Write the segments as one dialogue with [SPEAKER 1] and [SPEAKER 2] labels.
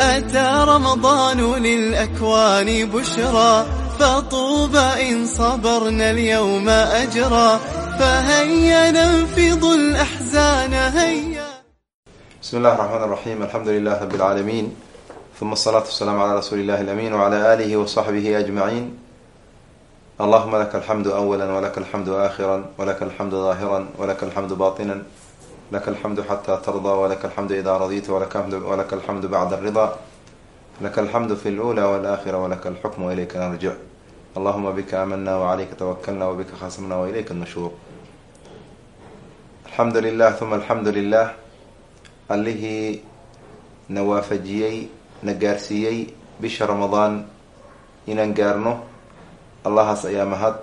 [SPEAKER 1] أتى رمضان للأكوان بشرى فطوبى إن صبرنا اليوم أجرا فهيا ننفض الأحزان هيا
[SPEAKER 2] بسم الله الرحمن الرحيم الحمد لله رب العالمين ثم الصلاة والسلام على رسول الله الأمين وعلى آله وصحبه أجمعين اللهم لك الحمد أولا ولك الحمد آخرا ولك الحمد ظاهرا ولك الحمد باطنا لك الحمد حتى ترضى ولك الحمد إذا رضيت ولك الحمد, ولك الحمد بعد الرضا لك الحمد في الأولى والآخرة ولك الحكم وإليك نرجع اللهم بك آمنا وعليك توكلنا وبك خاصمنا وإليك النشور الحمد لله ثم الحمد لله allihii na waafajiyey na gaarsiiyey bisha ramadaan inaan gaarno allahaas ayaa mahad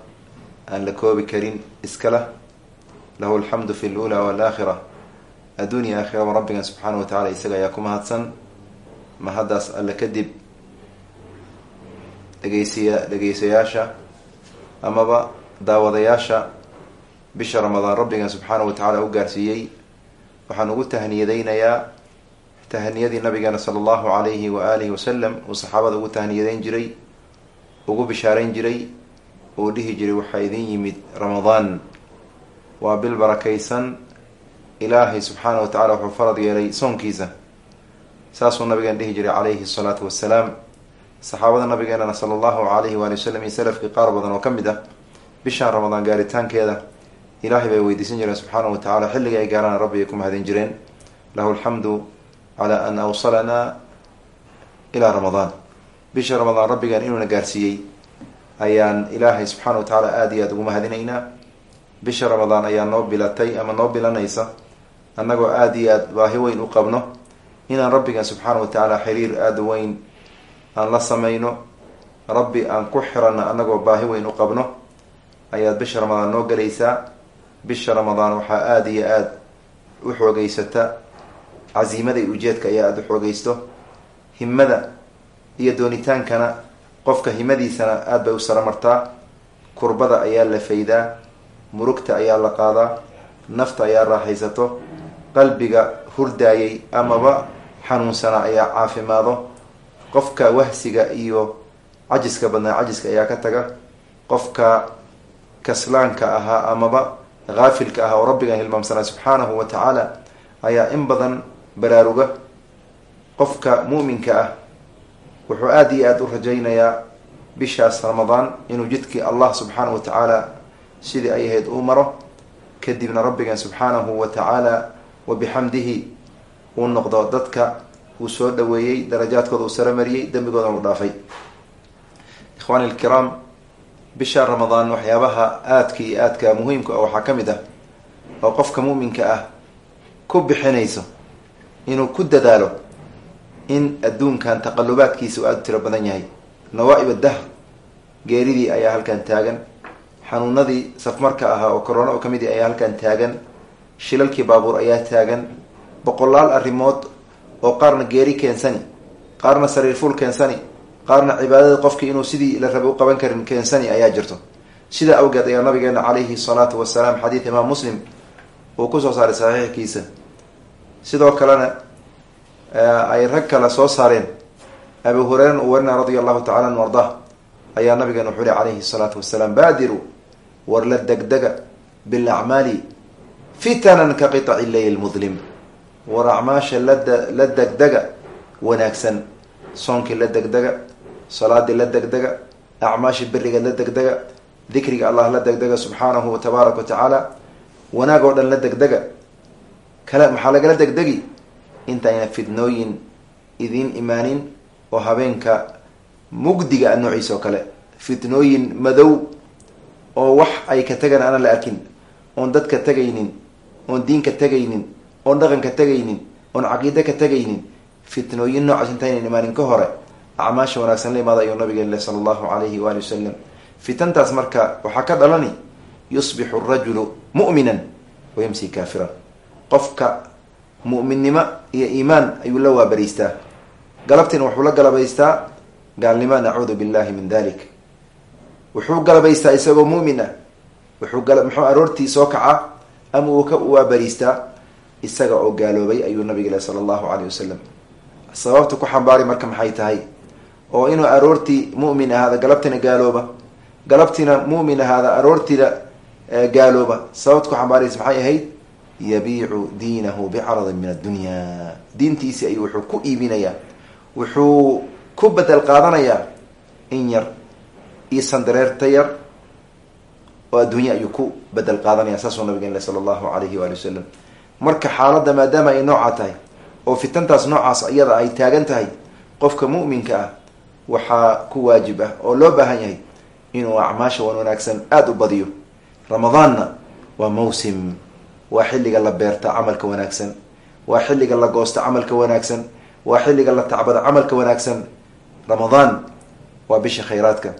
[SPEAKER 2] aan la koobi karin iskala lahu alxamdu fi lula walaakhira adduunya aakhiraba rabbigan subxaana wa tacala isaga ayaa ku mahadsan. Mahaddaas alle kadib dhegeysiya dhegeysayaasha amaba daawadayaasha bisha ramadaan rabbigan subxaana wa tacaala u gaarsiiyey. Waxaan ugu tahniyadeynayaa tahniyadii nabigeena sala allahu alayhi wa alihi wasalam uu saxaabada ugu tahniyadeyn jiray ugu bishaareyn jiray uu dhihi jiray waxaa idin yimid ramadaan. Waa bil barakaysan ilaahay subxaana wa tacala wuxuu farad yeelay soonkiisa. Saasuu nabigeena dhihi jiray calayhi salaatu wassalaam saxaabada nabigeenana sala allahu alayhi waali wasalam iyo salafkii qaar badan oo ka mid ah bishaan ramadaan gaaritaankeeda ilaahay bay weydiisan jireen subxaana wa tacala xilliga ay gaaraan rabbi ay ku mahadin jireen. Lahu alxamdu calaa an awsalanaa ilaa ramadaan. Bisha ramadaan rabbigan inuuna gaarsiiyey ayaan ilaahay subxaana wa tacaala aada iyo aada ugu mahadinaynaa bisha ramadaan ayaa noo bilatay ama noo bilanaysa annagoo aada iyo aada baahi weyn u qabno inaan rabbigan subxaana wa tacaala xiriir aada weyn aan la sameyno rabbi aan ku xiranno annagoo baahi weyn u qabno ayaad bisha ramadaan noo galaysaa bisha ramadaan waxaa aada iyo aada u xoogeysata casiimada iyo ujeedka ayaa aada u xoogeysto himada iyo doonitaankana qofka himadiisana aada bay u saramartaa kurbada ayaa la faydaa murugta ayaa la qaadaa nafta ayaa raaxaysato qalbiga hurdaayay amaba xanuunsana ayaa caafimaado. Qofka wahsiga iyo cajiska badnaa cajiska ayaa ka taga. Qofka kaslaanka ahaa amaba haafilka ah oo rabbigan hilmaamsanaa subxaanahu wa tacaala ayaa in badan baraaruga. Qofka mu'minka ah wuxuu aada iyo aada u rajaynayaa bishaas ramadaan inuu jidkii allah subxaanahu wa tacaala sidii ay ahayd uu maro. Kadibna rabbigan subxaanahu wa tacaala wa bixamdihi uu noqdo dadka uu soo dhaweeyey darajaadkooda uu saramariyey dembigoodan u dhaafay ikhwaani alkiraam bisha ramadaan waxyaabaha aadka iyo aadka muhiimka ah waxaa ka mid ah oo qofka mu'minka ah ku bixinayso inuu ku dadaalo in adduunkan taqalubaadkiisa uu aada u tiro badan yahay nawaa-ib adahr geeridii ayaa halkan taagan xanuunadii safmarka ahaa oo corona oo ka mid ayaa halkan taagan shilalkii baabuur ayaa taagan boqolaal arrimood oo qaarna geeri keensani qaarna sariir fuul keensani qaarna cibaadada qofki inuu sidii la rabay u qaban karin keensani ayaa jirto. Sidaa awgeed ayaa nabigeena calayhi salaatu wasalaam xadiid imaam muslim uu ku soo saaray saxiixkiisa sidoo kalena ay rag kale soo saareen. Abu hureyran uu warina radia allahu tacala an ardah ayaa nabigeena wuxuu yihi calayhi salaatu wasalaam baadiru war la degdega bilacmaali fitanan ka qiطci leyl mudlim. War acmaasha lada la degdega wanaagsan. Soonkii la degdega salaadii la degdega acmaasha beriga la degdega dikriga allah la degdega subxaanahu tabaaraka wa tacaala wanaag oo dhan la degdega. Kale maxaa lagala degdegi? Intayna fidnooyin idiin imaanin oo habeenka mugdiga a noociisa oo kale. Fitnooyin madow oo wax ay ka tagan aanan la arkin. Oon dadka tegaynin oon diinka tegaynin oon dhaqanka tegaynin oon caqiide ka tegaynin fitnooyin noocaas intaynan imaanin ka hore acmaasha wanaagsan la imaada ayuu nabigeen leh sala allahu alayhi waali wasalam fitantaas marka waxaa ka dhalani yusbixu rajulu mu'minan wayamsi kaafiran. Qofka mu'minnimo iyo iimaan ayuu la waabariistaa. Galabtiina wuxuu la galabaystaa gaalnimo nacuudu billahi min dalik wuxuu galabaystaa isagoo mu'min ah. Wuxuu muxuu aroortii soo kacaa ama uu ka waabariistaa isaga oo gaaloobay ayuu nabig leh sala allahu alayh wasalam sababta ku xambaari marka maxay tahay? Oo inuu aroortii mu'min ahaada galabtina gaalooba galabtina mu'min ahaada aroortina gaalooba. Sababta ku xambaaraysa maxay ahayd? Yabiicu diinahu bicaradin min addunya. Diintiisi ayuu wuxuu ku iibinayaa wuxuu ku bedel qaadanayaa in yar iyo sandareerta yar oo adduunya ayuu ku bedel qaadanaya saasuu nabigeen le sala allahu alayhi waali wasalam marka xaaladda maadaama ay noocaa tahay oo fitantaas noocaas iyada ay taagan tahay qofka mu'minka ah waxaa ku waajib ah oo loo baahan yahay inuu acmaasha wan wanaagsan aada u badiyo. Ramadaanna waa mawsim waa xilliga la beerta camalka wanaagsan waa xilliga la goosta camalka wanaagsan waa xilliga la tacbada camalka wanaagsan. Ramadaan waa bisha khayraadka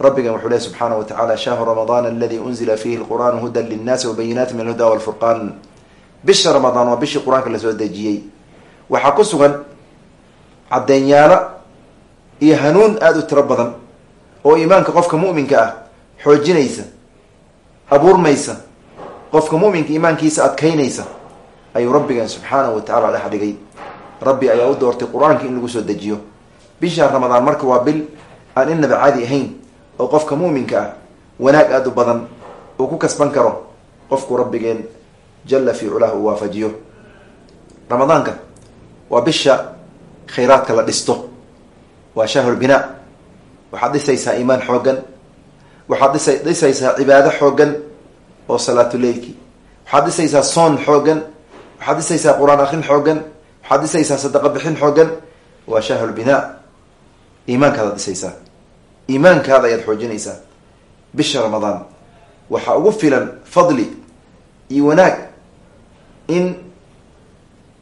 [SPEAKER 2] rabbigan wuxuu lehy subxaana wa tacala shahru ramadaan aladi unzila fiihi lqur'aan hudan linnaasi wabayinaati min alhuda walfurqaan. Bisha ramadaan waa bishii qur'aanka la soo dejiyey. Waxaa ku sugan caddeynyaalo iyo hanuun aada u tiro badan oo iimaanka qofka mu'minka ah xoojinaysa abuurmaysa qofka mu'minka iimaankiisa adkaynaysa ayuu rabbigan subxaanahu wa tacala dhex dhigay. Rabbi ayaa u doortay qur'aanka in lagu soo dejiyo. Bisha ramadaan marka waa bil aan inaba caadi ahayn oo qofka mu'minka ah wanaag aada u badan uu ku kasban karo qofku rabbigeen jalla fi culah uu waafajiyo. Ramadaanka waa bisha khayraadka la dhisto waa shahrul binaa waxaad dhisaysaa iimaan xooggan waxaad dhisa dhisaysaa cibaado xooggan oo salaatuleylki waxaad dhisaysaa soon xooggan waxaad dhisaysaa qur'aan akrin xooggan waxaad dhisaysaa sadaqa bixin xooggan waa shahrul binaa iimaankaadaad dhisaysaa iimaankaada ayaad xoojinaysaa bisha ramadaan. Waxaa ugu filan fadli iyo wanaag in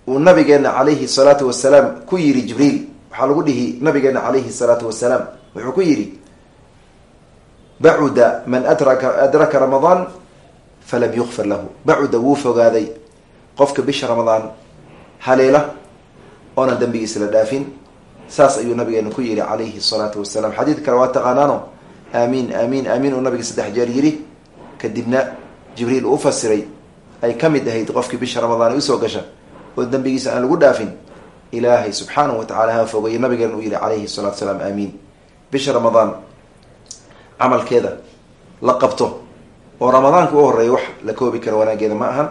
[SPEAKER 2] uu nabigeena calayhi salaatu wasalaam ku yidhi jibriil. Waxaa lagu dhihi nabigeena calayhi salaatu wasalaam wuxuu ku yidhi bacuda man adraka adraka ramadaan falam yukfar lahu. Bacuda wuu fogaaday. Qofka bisha ramadaan haleela oonan dembigiisa la dhaafin saas ayuu nabigeena ku yidhi calayhi salaatu wasalaam. Xadiid kale waa taqaanaano aamiin aamiin aamiin uu nabiga saddex jeer yidhi. Kadibna jibriil uu ufasiray ay ka mid ahayd qofkii bisha ramadaan ay u soo gasha oo dembigiisa aan lagu dhaafin ilaahay subxaanahu wa tacala ha fogeeye nabigeena uu yihi calayhi salatu salaam aamiin bisha ramadaan camalkeeda la qabto oo ramadaanka u horreeya wax la koobi karo wanaageeda ma ahan.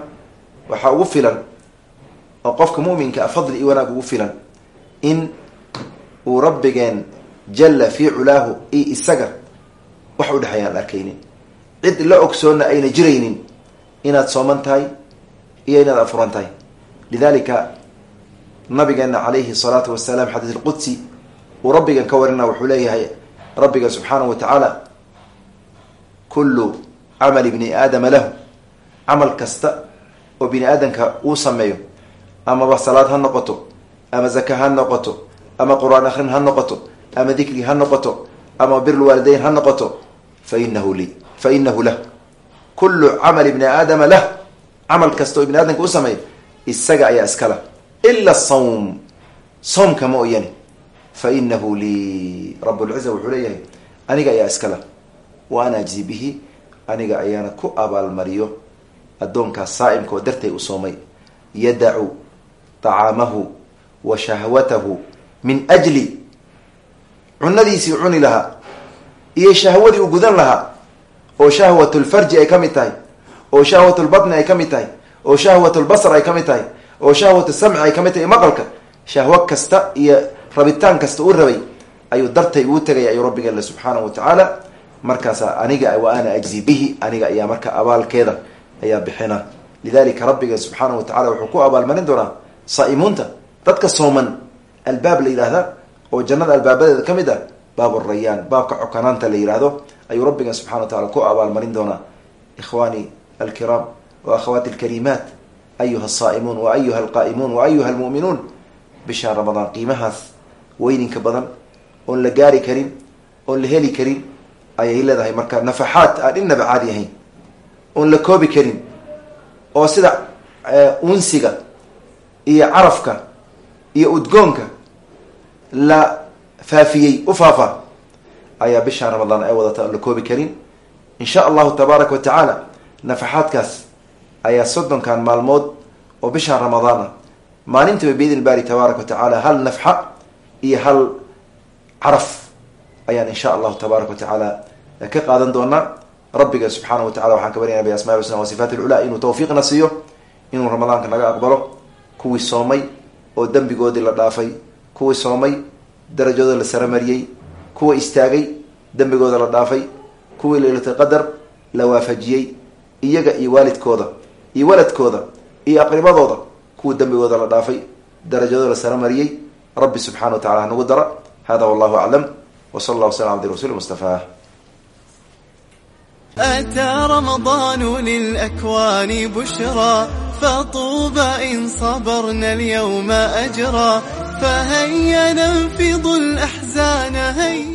[SPEAKER 2] Waxaa ugu filan oo qofka mu'minka ah fadli iyo wanaag ugu filan in uu rabbigeen jalla fii culaahu iyo isaga wax u aan arkaynin. Cid la ogsoonna ayna jiraynin inaad sooman tahay iyo inaad afuran tahay. Lidalika nabigeena calayhi salaatu wasalaam xadiis alqudsi uu rabbigan ka warina wuxuu leeyahay rabbiga subxaanahu wa tacaala kullu camali bni aadama lahu camal kasta oo bini aadamka uu sameeyo amaba salaad ha noqoto ama zaka ha noqoto ama qur'aan akrin ha noqoto ama dikri ha noqoto ama birlwaalideyn ha noqoto fa inahu lii fa inahu lah. Kullu camali bni aadama lah. Camal kasta oo bini aadamka u sameeyo isaga ayaa iskala ila sawm soomka ma oyani fa inahu lii rablciza wuxuu leeyahay aniga ayaa iskala wa ana ajzi bihi aniga ayaana ku abaalmariyo addoonkaas saa'imka oo dartay u soomay. Yadacu طacaamahu wa shahwatahu min ajli cunadiisii cuni lahaa iyo shahwadii u gudan lahaa oo shahwat lfarji ay ka mid tahay oo shahwat lbatni ay ka mid tahay oo shahwat lbasr ay ka mid tahay oo shahwat samci ay ka mid tahay maqalka shahwo kasta iyo rabitaan kasta uu rabay ayuu dartay uu tegay ayuu rabbigeena subxaanahu wa tacaala markaasa aniga wa ana ajzi bihi aniga ayaa marka abaalkeeda ayaa bixina. Lidalika rabbiga subxaanahu wa tacala wuxuu ku abaalmarin doonaa saaimuunta dadka sooman albaab la yidhaahda oo jannada albaabadeeda ka mid ah baab rayaan baabka cokanaanta la yihahdo ayuu rabbigan subxana wa tacala ku abaalmarin doonaa. Ikhwani alkiraam wa akhawaati alkarimaat ayuha asaa'imuun wa ayuha alqaa'imuun wa ayuha almu'minuun. Bishaan ramadaan qiimahaas weyninka badan oon la gaari karin oon la heli karin ayay leedahay marka nafaxaad aan innaba caadi ahayn. Oon la koobi karin oo sida unsiga iyo carafka iyo udgoonka la faafiyey u faafa ayaa bishaan ramadaan ay wadata la koobi karin. In sha allahu tabaaraka wa tacaala nafaxaadkaas ayaa soddonkan maalmood oo bishaan ramadaana maalintaba biidn ilbaari tabaaraka wa tacaala hal nafxa iyo hal caraf ayaan insha allahu tabaaraka wa tacaala ka qaadan doonaa. Rabbiga subxaana wa tacala waxaan ka baryana biasmaa husna wa sifaat lculaa inuu tawfiiqna siiyo inuu ramadaanka naga aqbalo kuwii soomay oo dembigoodii la dhaafay kuwii soomay darajadooda la saramariyey kuwa istaagay dembigooda la dhaafay kuwii laylatul qadar la waafajiyey iyaga iyo waalidkooda iyo waladkooda iyo aqribadooda kuwa dembigooda la dhaafay darajadooda la saramariyey rabbi subxana wa tacala hanagu dara hada wallahu aclam w sala allah waslam abdi rasuuli mustafa
[SPEAKER 1] أتى رمضان للأكوان بشرى فطوبى إن صبرنا اليوم أجرى فهيا ننفض الأحزان هيا